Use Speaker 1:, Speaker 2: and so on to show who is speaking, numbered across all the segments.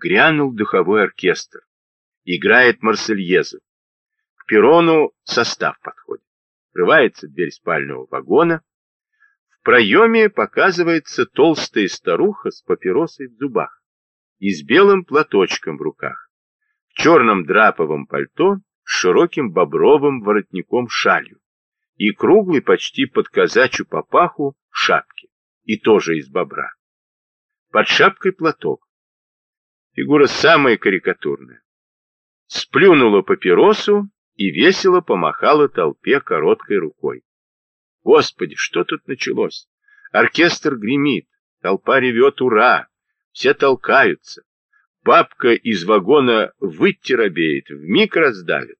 Speaker 1: Грянул духовой оркестр. Играет Марсельезу. К перрону состав подходит. Открывается дверь спального вагона. В проеме показывается толстая старуха с папиросой в зубах и с белым платочком в руках, в черном драповом пальто с широким бобровым воротником шалью и круглый почти под казачью папаху шапки, и тоже из бобра. Под шапкой платок. Фигура самая карикатурная. Сплюнула папиросу и весело помахала толпе короткой рукой. Господи, что тут началось? Оркестр гремит, толпа ревет «Ура!», все толкаются. Бабка из вагона выйти робеет, вмиг раздавит.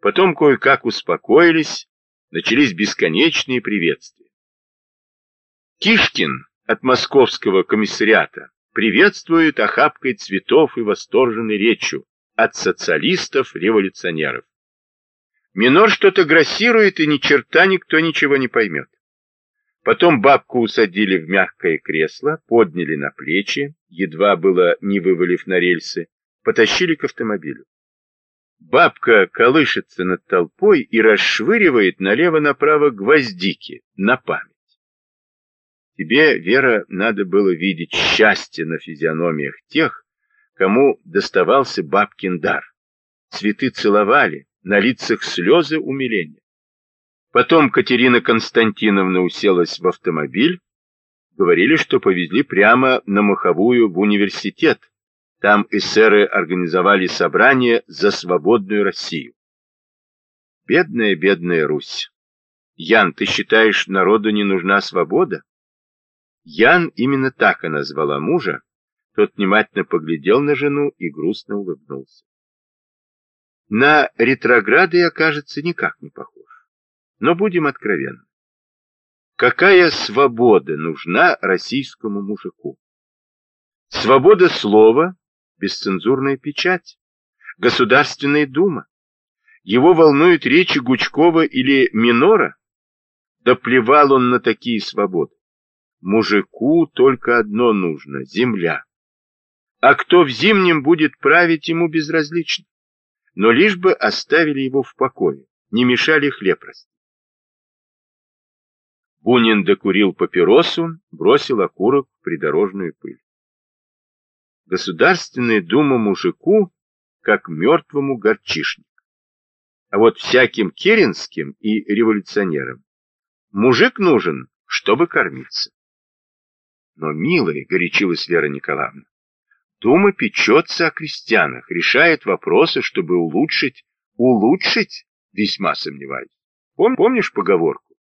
Speaker 1: Потом кое-как успокоились, начались бесконечные приветствия. Кишкин от московского комиссариата приветствует охапкой цветов и восторженной речью от социалистов-революционеров. Минор что-то грассирует, и ни черта никто ничего не поймет. Потом бабку усадили в мягкое кресло, подняли на плечи, едва было не вывалив на рельсы, потащили к автомобилю. Бабка колышется над толпой и расшвыривает налево-направо гвоздики на память. Тебе, Вера, надо было видеть счастье на физиономиях тех, кому доставался бабкин дар. Цветы целовали, на лицах слезы умиления. Потом Катерина Константиновна уселась в автомобиль, говорили, что повезли прямо на Маховую в университет, там эсеры организовали собрание за свободную Россию. Бедная, бедная Русь. Ян, ты считаешь, народу не нужна свобода? Ян именно так и назвала мужа. Тот внимательно поглядел на жену и грустно улыбнулся. На ретрограды я, кажется, никак не похож. Но будем откровенны. Какая свобода нужна российскому мужику? Свобода слова бесцензурная печать, Государственная дума. Его волнуют речи Гучкова или Минора? Да плевал он на такие свободы. Мужику только одно нужно — земля. А кто в зимнем будет править, ему безразлично. Но лишь бы оставили его в покое, не мешали хлеб расти. Бунин докурил папиросу, бросил окурок в придорожную пыль. Государственная дума мужику, как мертвому горчишник. А вот всяким керенским и революционерам мужик нужен, чтобы кормиться. Но, милая, горячилась Вера Николаевна, Дума печется о крестьянах, решает вопросы, чтобы улучшить, улучшить, весьма сомневаюсь. Помнишь поговорку?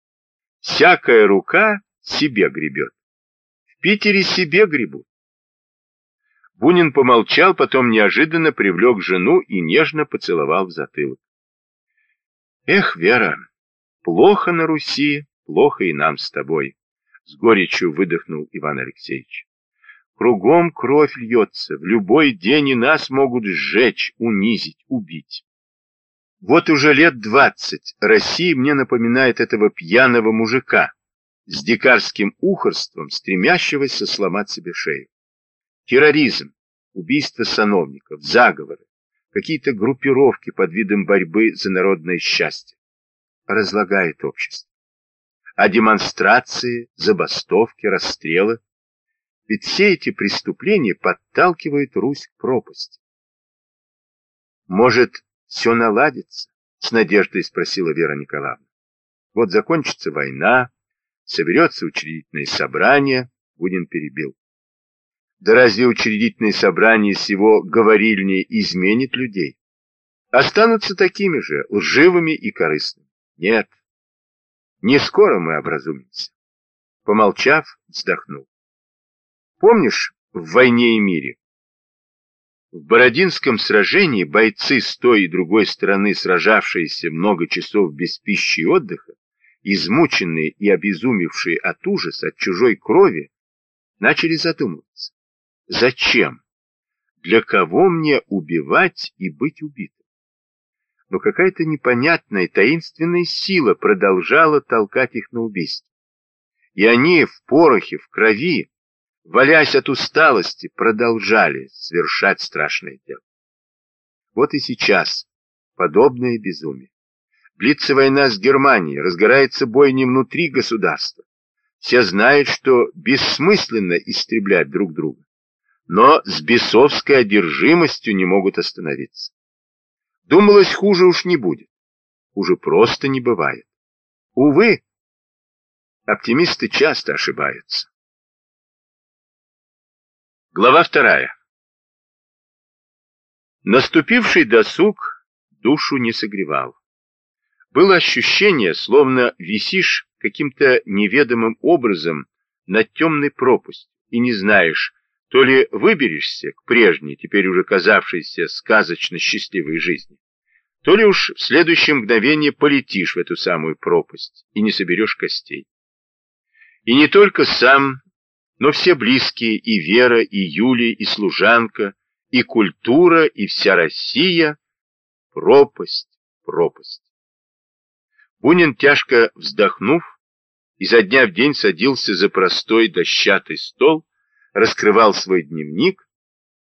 Speaker 1: Всякая рука себе гребет. В Питере себе гребут. Бунин помолчал, потом неожиданно привлек жену и нежно поцеловал в затылок. Эх, Вера, плохо на Руси, плохо и нам с тобой, с горечью выдохнул Иван Алексеевич. Кругом кровь льется, в любой день и нас могут сжечь, унизить, убить. Вот уже лет двадцать Россия мне напоминает этого пьяного мужика с дикарским ухорством, стремящегося сломать себе шею. Терроризм, убийство сановников, заговоры, какие-то группировки под видом борьбы за народное счастье. Разлагает общество. А демонстрации, забастовки, расстрелы. Ведь все эти преступления подталкивают Русь к пропасти. Может, все наладится? С надеждой спросила Вера Николаевна. Вот закончится война, соберется учредительное собрание, Бунин перебил. Да разве учредительное собрание с его говорильней изменит людей? Останутся такими же, лживыми и корыстными. Нет, не скоро мы образумимся. Помолчав, вздохнул. Помнишь в «Войне и мире»? В Бородинском сражении бойцы с той и другой стороны, сражавшиеся много часов без пищи и отдыха, измученные и обезумевшие от ужаса, от чужой крови, начали задумываться. Зачем? Для кого мне убивать и быть убитым? Но какая-то непонятная таинственная сила продолжала толкать их на убийство. И они в порохе, в крови, валясь от усталости, продолжали совершать страшное дело. Вот и сейчас подобное безумие. Длится война с Германией, разгорается бой не внутри государства. Все знают, что бессмысленно истреблять друг друга, но с бесовской одержимостью не могут остановиться. Думалось, хуже уж не будет. Хуже просто не бывает. Увы, оптимисты часто ошибаются. Глава вторая. Наступивший досуг душу не согревал. Было ощущение, словно висишь каким-то неведомым образом над темной пропастью и не знаешь, то ли выберешься к прежней, теперь уже казавшейся сказочно счастливой жизни, то ли уж в следующее мгновение полетишь в эту самую пропасть и не соберешь костей. И не только сам, но все близкие, и Вера, и Юлия, и служанка, и культура, и вся Россия — пропасть, пропасть. Бунин, тяжко вздохнув, изо дня в день садился за простой дощатый стол, раскрывал свой дневник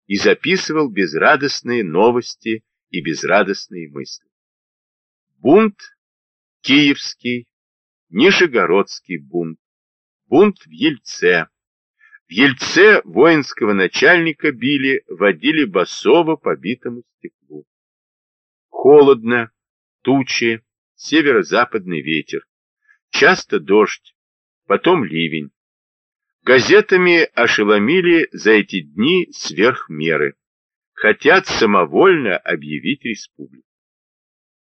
Speaker 1: и записывал безрадостные новости и безрадостные мысли. Бунт киевский, Нижегородский бунт, бунт в Ельце. В Ельце воинского начальника били, водили басово по битому стеклу. Холодно, тучи, северо-западный ветер, часто дождь, потом ливень. Газетами ошеломили за эти дни сверх меры. Хотят самовольно объявить республику.